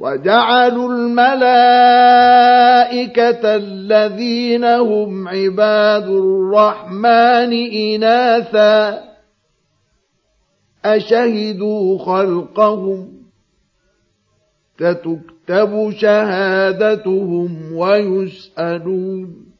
وجعلوا الملائكة الذين هم عباد الرحمن إناثا أشهدوا خلقهم ستكتب شهادتهم ويسألون